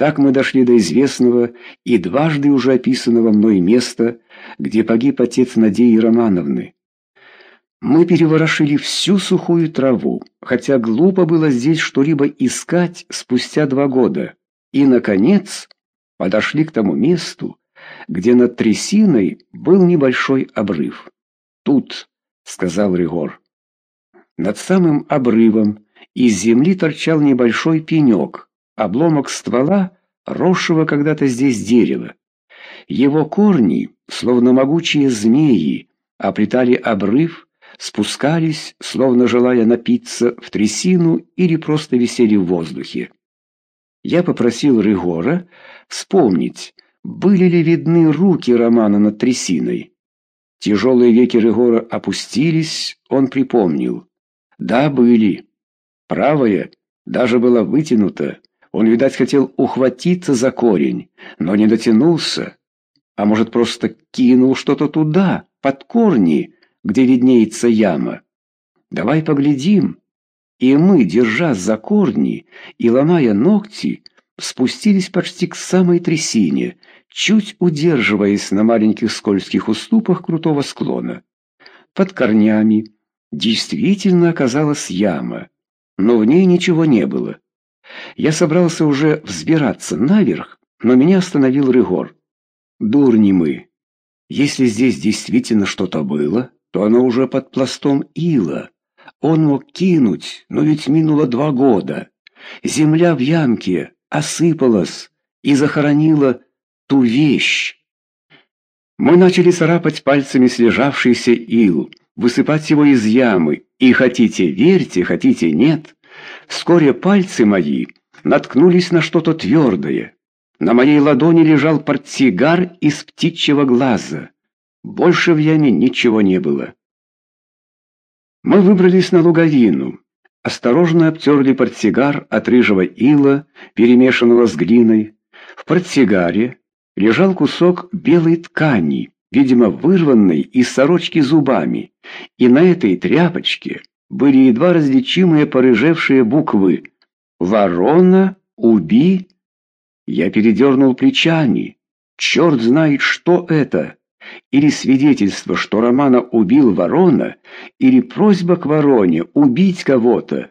Так мы дошли до известного и дважды уже описанного мной места, где погиб отец Надеи Романовны. Мы переворошили всю сухую траву, хотя глупо было здесь что-либо искать спустя два года. И, наконец, подошли к тому месту, где над трясиной был небольшой обрыв. «Тут», — сказал Ригор. Над самым обрывом из земли торчал небольшой пенек, обломок ствола, росшего когда-то здесь дерева. Его корни, словно могучие змеи, оплетали обрыв, спускались, словно желая напиться в трясину или просто висели в воздухе. Я попросил Ригора вспомнить, были ли видны руки Романа над трясиной. Тяжелые веки Ригора опустились, он припомнил. Да, были. Правая даже была вытянута. Он, видать, хотел ухватиться за корень, но не дотянулся. А может, просто кинул что-то туда, под корни, где виднеется яма. Давай поглядим. И мы, держась за корни и ломая ногти, спустились почти к самой трясине, чуть удерживаясь на маленьких скользких уступах крутого склона. Под корнями действительно оказалась яма, но в ней ничего не было. Я собрался уже взбираться наверх, но меня остановил Рыгор. Дурни мы. Если здесь действительно что-то было, то оно уже под пластом ила. Он мог кинуть, но ведь минуло два года. Земля в ямке осыпалась и захоронила ту вещь. Мы начали царапать пальцами слежавшийся ил, высыпать его из ямы, и хотите верьте, хотите нет, вскоре пальцы мои наткнулись на что-то твердое. На моей ладони лежал портсигар из птичьего глаза. Больше в яме ничего не было. Мы выбрались на луговину, осторожно обтерли портсигар от рыжего ила, перемешанного с глиной. В портсигаре лежал кусок белой ткани, видимо, вырванной из сорочки зубами, и на этой тряпочке были едва различимые порыжевшие буквы «Ворона, уби». Я передернул плечами. Черт знает, что это или свидетельство, что Романа убил ворона, или просьба к вороне убить кого-то.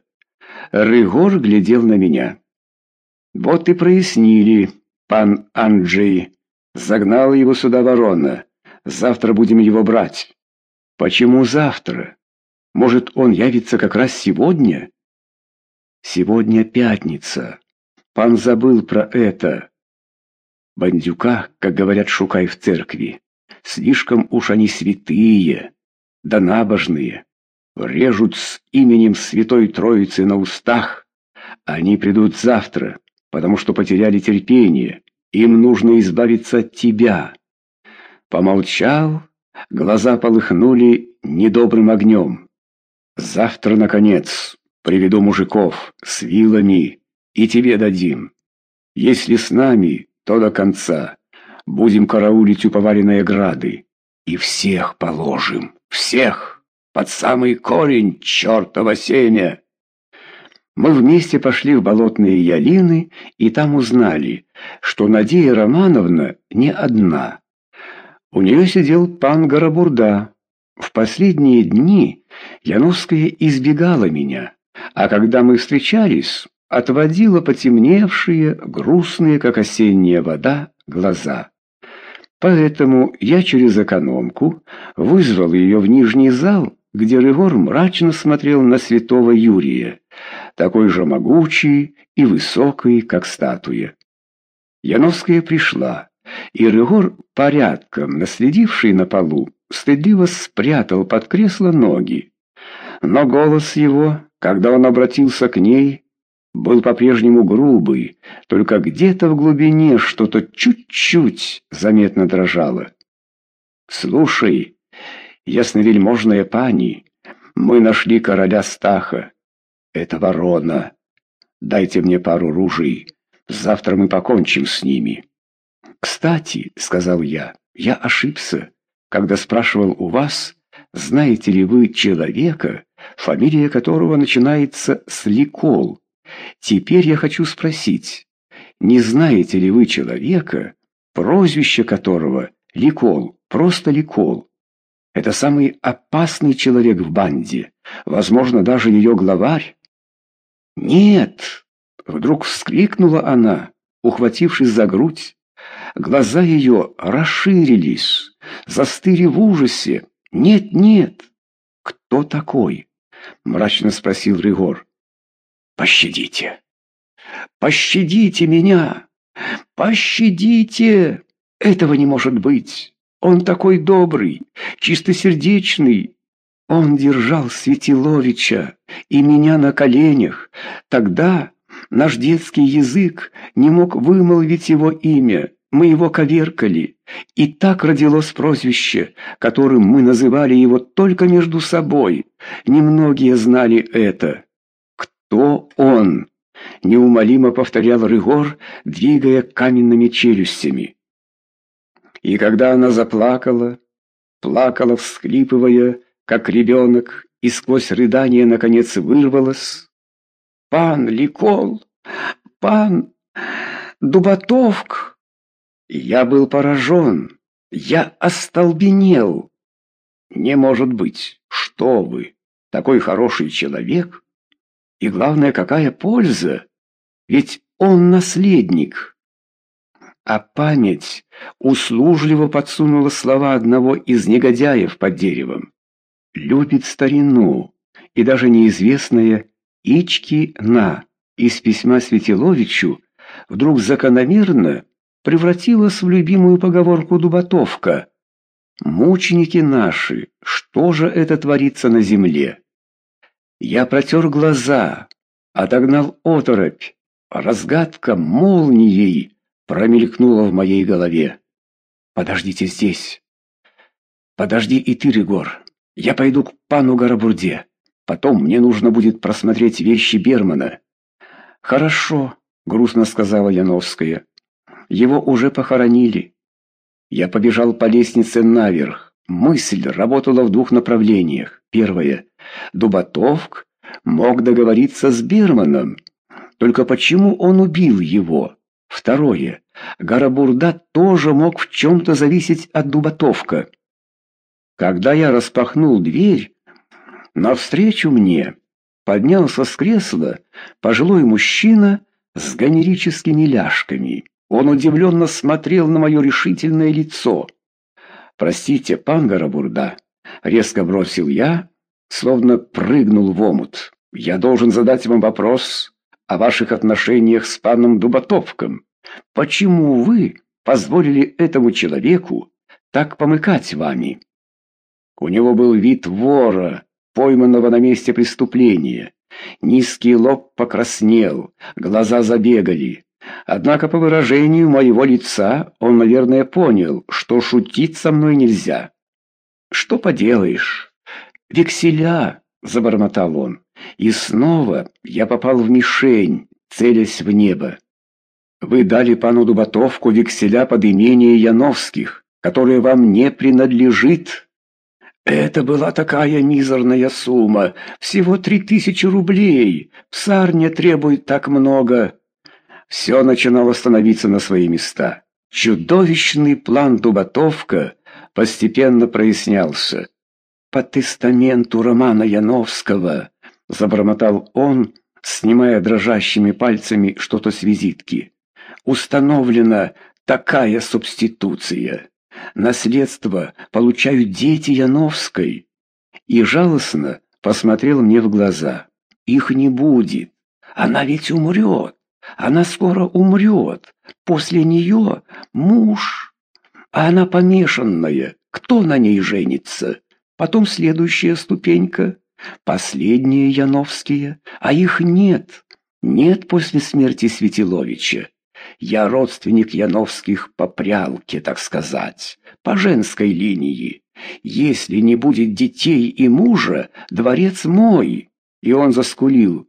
Рыгор глядел на меня. Вот и прояснили, пан Анджей. Загнал его сюда ворона. Завтра будем его брать. Почему завтра? Может, он явится как раз сегодня? Сегодня пятница. Пан забыл про это. Бандюка, как говорят Шукай в церкви. Слишком уж они святые, да набожные. Режут с именем Святой Троицы на устах. Они придут завтра, потому что потеряли терпение. Им нужно избавиться от тебя. Помолчал, глаза полыхнули недобрым огнем. Завтра, наконец, приведу мужиков с вилами и тебе дадим. Если с нами, то до конца. Будем караулить у поваленной ограды. И всех положим, всех, под самый корень чертова семя. Мы вместе пошли в болотные ялины и там узнали, что Надея Романовна не одна. У нее сидел пан Горобурда. В последние дни Яновская избегала меня, а когда мы встречались, отводила потемневшие, грустные, как осенняя вода, глаза. Поэтому я через экономку вызвал ее в нижний зал, где Рыгор мрачно смотрел на святого Юрия, такой же могучий и высокий, как статуя. Яновская пришла, и Рыгор, порядком наследивший на полу, стыдливо спрятал под кресло ноги. Но голос его, когда он обратился к ней, был по-прежнему грубый, только где-то в глубине что-то чуть-чуть заметно дрожало. «Слушай, ясновельможная пани, мы нашли короля Стаха. Это ворона. Дайте мне пару ружей, завтра мы покончим с ними». «Кстати», — сказал я, — «я ошибся, когда спрашивал у вас, знаете ли вы человека, фамилия которого начинается с Ликол». Теперь я хочу спросить, Не знаете ли вы человека, прозвище которого Ликол, просто Ликол? Это самый опасный человек в банде, возможно, даже ее главарь. Нет, вдруг вскрикнула она, ухватившись за грудь. Глаза ее расширились, застыли в ужасе. Нет, нет. Кто такой? мрачно спросил Ригор. Пощадите. Пощадите меня! Пощадите! Этого не может быть! Он такой добрый, чистосердечный. Он держал Светиловича и меня на коленях. Тогда наш детский язык не мог вымолвить его имя. Мы его коверкали, и так родилось прозвище, которым мы называли его только между собой. Немногие знали это. Кто он? неумолимо повторял Рыгор, двигая каменными челюстями. И когда она заплакала, плакала, всхлипывая, как ребенок, и сквозь рыдание наконец вырвалась: "Пан Ликол, пан Дубатовк!" Я был поражен, я остолбенел. Не может быть, что вы, такой хороший человек, и главное, какая польза? Ведь он наследник. А память услужливо подсунула слова одного из негодяев под деревом. Любит старину, и даже неизвестная Ички На из письма Светиловичу вдруг закономерно превратилась в любимую поговорку Дубатовка. Мученики наши, что же это творится на земле? Я протер глаза, отогнал оторопь. Разгадка молнией промелькнула в моей голове. Подождите здесь. Подожди и ты, Ригор. Я пойду к пану Горобурде. Потом мне нужно будет просмотреть вещи Бермана. Хорошо, грустно сказала Яновская. Его уже похоронили. Я побежал по лестнице наверх. Мысль работала в двух направлениях. Первое Дубатовк мог договориться с Бирманом. Только почему он убил его? Второе. Гарабурда тоже мог в чем-то зависеть от Дубатовка. Когда я распахнул дверь, навстречу мне поднялся с кресла пожилой мужчина с гонерическими ляжками. Он удивленно смотрел на мое решительное лицо. «Простите, пан Гарабурда», — резко бросил я, словно прыгнул в омут. Я должен задать вам вопрос о ваших отношениях с паном Дубатовком. Почему вы позволили этому человеку так помыкать вами? У него был вид вора, пойманного на месте преступления. Низкий лоб покраснел, глаза забегали. Однако по выражению моего лица он, наверное, понял, что шутить со мной нельзя. Что поделаешь? «Векселя!» — забормотал он. «И снова я попал в мишень, целясь в небо. Вы дали пану Дубатовку векселя под имение Яновских, которое вам не принадлежит». Это была такая мизерная сумма, всего три тысячи рублей. Псарня требует так много. Все начинало становиться на свои места. Чудовищный план Дубатовка постепенно прояснялся по тестаменту Романа Яновского, забормотал он, снимая дрожащими пальцами что-то с визитки. Установлена такая субституция. Наследство получают дети Яновской. И жалостно посмотрел мне в глаза. Их не будет. Она ведь умрет. Она скоро умрет. После нее муж. А она помешанная. Кто на ней женится? Потом следующая ступенька, последние Яновские, а их нет. Нет после смерти Светиловича. Я родственник Яновских по прялке, так сказать, по женской линии. Если не будет детей и мужа, дворец мой. И он заскулил.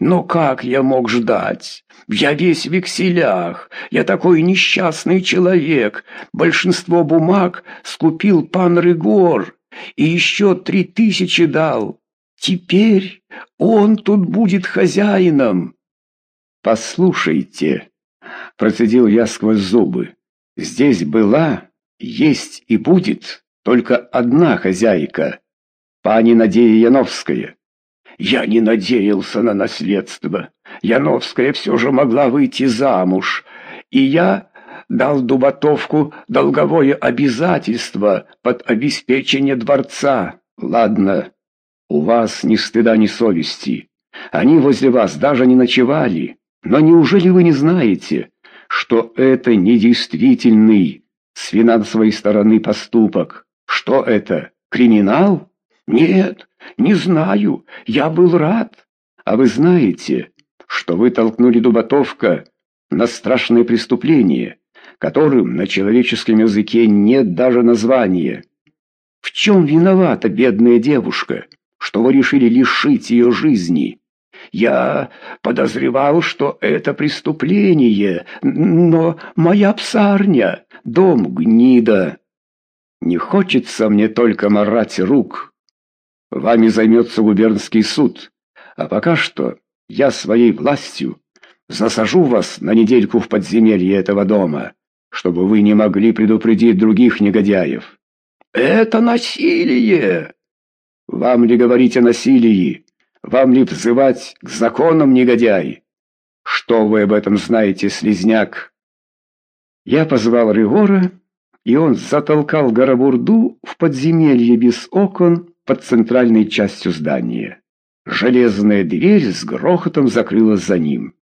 Но как я мог ждать? Я весь в векселях. Я такой несчастный человек. Большинство бумаг скупил пан Рыгор и еще три тысячи дал. Теперь он тут будет хозяином. Послушайте, процедил я сквозь зубы. Здесь была, есть и будет только одна хозяйка, пани Надея Яновская. Я не надеялся на наследство. Яновская все же могла выйти замуж, и я дал Дубатовку долговое обязательство под обеспечение дворца. Ладно, у вас ни стыда, ни совести. Они возле вас даже не ночевали. Но неужели вы не знаете, что это недействительный с финансовой стороны поступок? Что это, криминал? Нет, не знаю, я был рад. А вы знаете, что вы толкнули Дубатовка на страшное преступление, которым на человеческом языке нет даже названия. В чем виновата бедная девушка, что вы решили лишить ее жизни? Я подозревал, что это преступление, но моя псарня, дом гнида. Не хочется мне только марать рук. Вами займется губернский суд, а пока что я своей властью засажу вас на недельку в подземелье этого дома, чтобы вы не могли предупредить других негодяев. Это насилие! Вам ли говорить о насилии? Вам ли взывать к законам, негодяй? Что вы об этом знаете, слезняк? Я позвал Ригора, и он затолкал Горобурду в подземелье без окон под центральной частью здания. Железная дверь с грохотом закрылась за ним.